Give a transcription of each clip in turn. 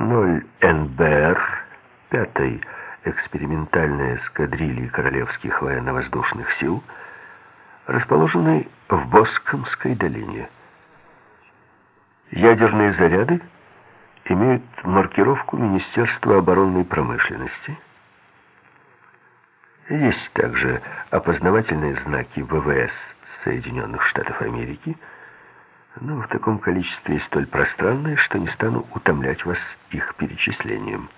0 НБР, пятой экспериментальной эскадрильи Королевских военно-воздушных сил, расположенной в Боскомской долине. Ядерные заряды имеют маркировку Министерства оборонной промышленности. Есть также опознавательные знаки ВВС Соединенных Штатов Америки, но в таком количестве и столь пространное, что не стану утомлять вас их перечислением.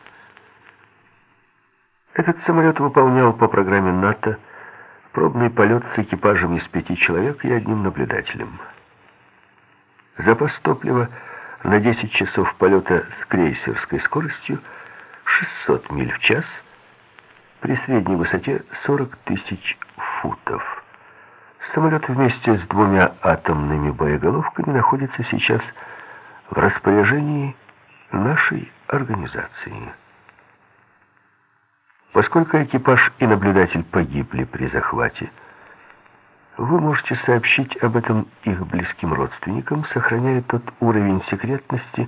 Этот самолет выполнял по программе НАТО пробный полет с экипажем из пяти человек и одним наблюдателем. Запас топлива на 10 часов полета с крейсерской скоростью 600 миль в час при средней высоте 40 тысяч футов. Самолет вместе с двумя атомными боеголовками находится сейчас в распоряжении нашей организации. Поскольку экипаж и наблюдатель погибли при захвате, вы можете сообщить об этом их близким родственникам, сохраняя тот уровень секретности,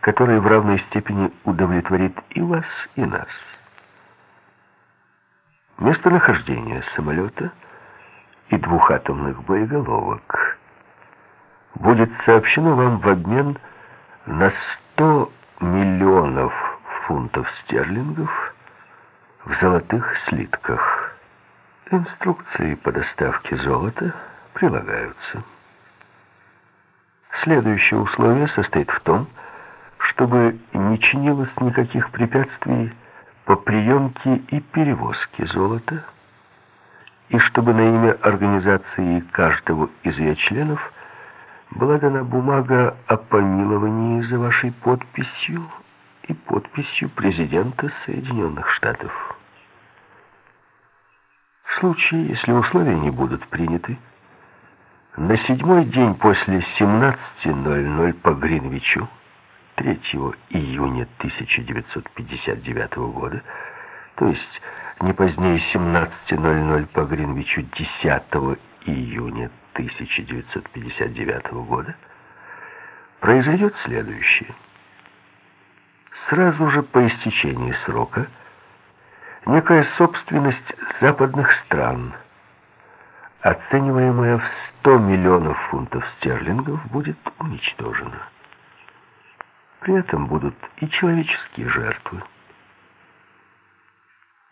который в равной степени удовлетворит и вас, и нас. Местонахождение самолета и двух атомных боеголовок будет сообщено вам в обмен на 100 миллионов фунтов стерлингов в золотых слитках. Инструкции по доставке золота прилагаются. Следующее условие состоит в том, чтобы не чинилось никаких препятствий по приемке и перевозке золота, и чтобы на имя организации каждого из ее членов была дана бумага о помиловании за вашей подписью и подписью президента Соединенных Штатов. В случае, если условия не будут приняты, на седьмой день после 17.00 по Гринвичу 3 июня 1959 года, то есть не позднее 17.00 по Гринвичу 10 июня 1959 года, произойдет следующее. Сразу же по истечении срока некая собственность западных стран, оцениваемая в 100 миллионов фунтов стерлингов, будет уничтожена. При этом будут и человеческие жертвы.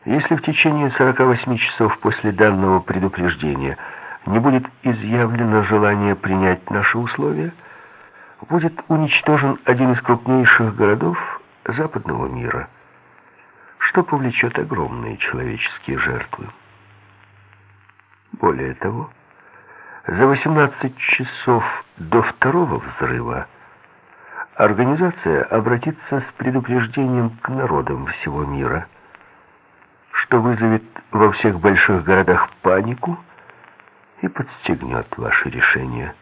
Если в течение 48 часов после данного предупреждения не будет изъявлено желание принять наши условия, будет уничтожен один из крупнейших городов западного мира – что повлечет огромные человеческие жертвы. Более того, за 18 часов до второго взрыва организация обратится с предупреждением к народам всего мира, что вызовет во всех больших городах панику и подстегнет ваши решения.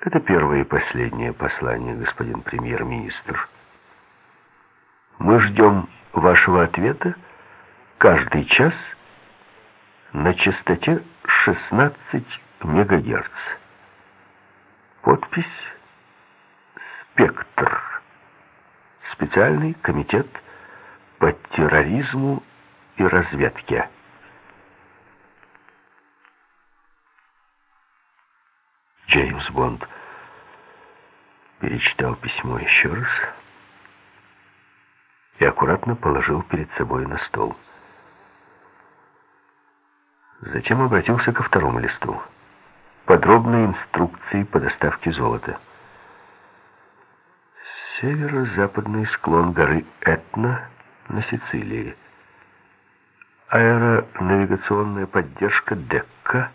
Это первое и последнее послание, господин премьер-министр. Мы ждем вашего ответа каждый час на частоте 16 мегагерц. Подпись «Спектр». Специальный комитет по терроризму и разведке. Джеймс Бонд перечитал письмо еще раз и аккуратно положил перед собой на стол. Затем обратился ко второму листу. Подробные инструкции по доставке золота. Северо-западный склон горы Этна на Сицилии. Аэронавигационная поддержка Декка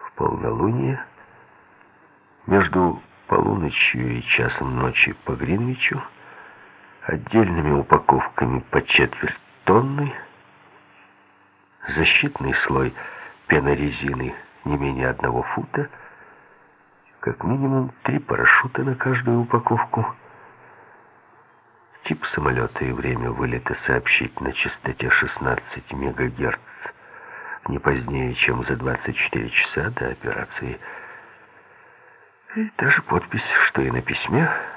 в полнолуние между полуночью и часом ночи по Гринвичу отдельными упаковками по четверть тонны, защитный слой пенорезины не менее одного фута, как минимум три парашюта на каждую упаковку, тип самолета и время вылета сообщить на частоте 16 МГц не позднее, чем за 24 часа до операции. И та же подпись, что и на письме –